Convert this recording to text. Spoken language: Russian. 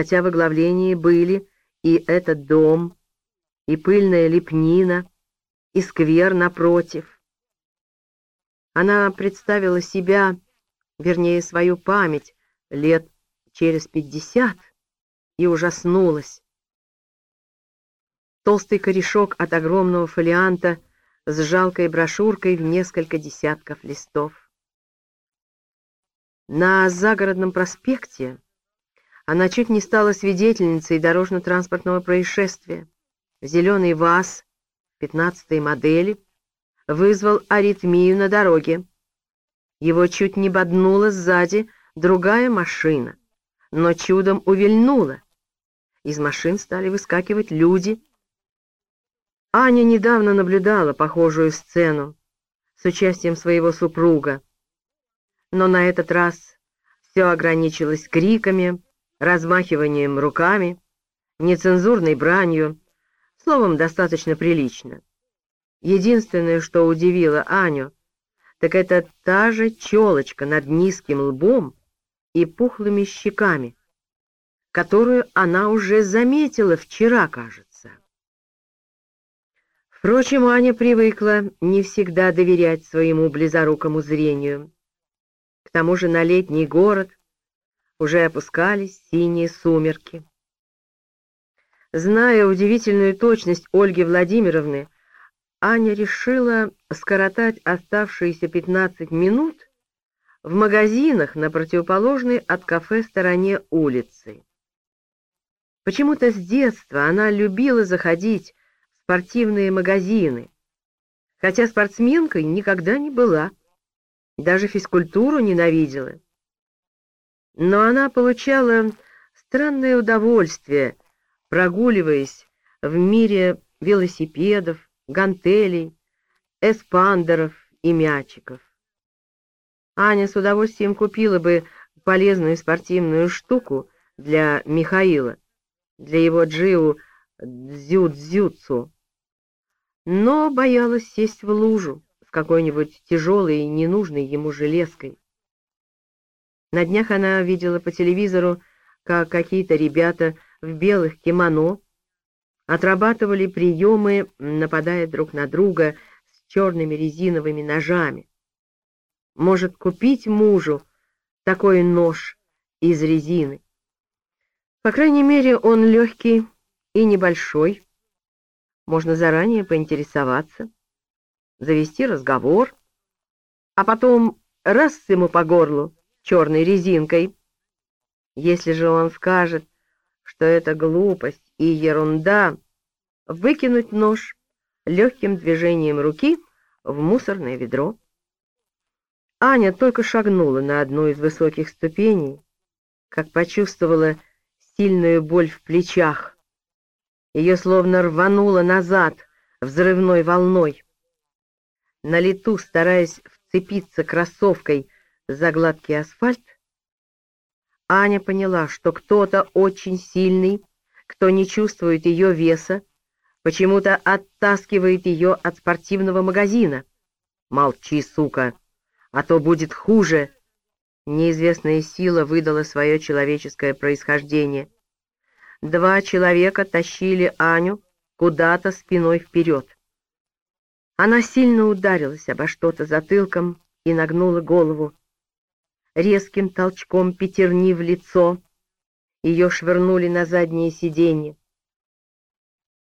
хотя в оглавлении были и этот дом, и пыльная лепнина, и сквер напротив. Она представила себя, вернее, свою память, лет через пятьдесят, и ужаснулась. Толстый корешок от огромного фолианта с жалкой брошюркой в несколько десятков листов. На загородном проспекте она чуть не стала свидетельницей дорожно-транспортного происшествия. Зеленый ВАЗ 15-й модели вызвал аритмию на дороге. Его чуть не боднула сзади другая машина, но чудом увильнула. Из машин стали выскакивать люди. Аня недавно наблюдала похожую сцену с участием своего супруга, но на этот раз все ограничилось криками, размахиванием руками, нецензурной бранью, словом, достаточно прилично. Единственное, что удивило Аню, так это та же челочка над низким лбом и пухлыми щеками, которую она уже заметила вчера, кажется. Впрочем, Аня привыкла не всегда доверять своему близорукому зрению. К тому же на летний город уже опускались синие сумерки. Зная удивительную точность Ольги Владимировны, Аня решила скоротать оставшиеся 15 минут в магазинах на противоположной от кафе стороне улицы. Почему-то с детства она любила заходить в спортивные магазины, хотя спортсменкой никогда не была, даже физкультуру ненавидела но она получала странное удовольствие, прогуливаясь в мире велосипедов, гантелей, эспандеров и мячиков. Аня с удовольствием купила бы полезную спортивную штуку для Михаила, для его джиу дзю-дзюцу, но боялась сесть в лужу с какой-нибудь тяжелой и ненужной ему железкой. На днях она видела по телевизору, как какие-то ребята в белых кимоно отрабатывали приемы, нападая друг на друга с черными резиновыми ножами. Может купить мужу такой нож из резины. По крайней мере, он легкий и небольшой. Можно заранее поинтересоваться, завести разговор, а потом раз ему по горлу, черной резинкой. Если же он скажет, что это глупость и ерунда, выкинуть нож легким движением руки в мусорное ведро. Аня только шагнула на одну из высоких ступеней, как почувствовала сильную боль в плечах. Ее словно рвануло назад взрывной волной. На лету, стараясь вцепиться кроссовкой за гладкий асфальт, Аня поняла, что кто-то очень сильный, кто не чувствует ее веса, почему-то оттаскивает ее от спортивного магазина. «Молчи, сука, а то будет хуже!» Неизвестная сила выдала свое человеческое происхождение. Два человека тащили Аню куда-то спиной вперед. Она сильно ударилась обо что-то затылком и нагнула голову резким толчком пятерни в лицо. Ее швырнули на заднее сиденье.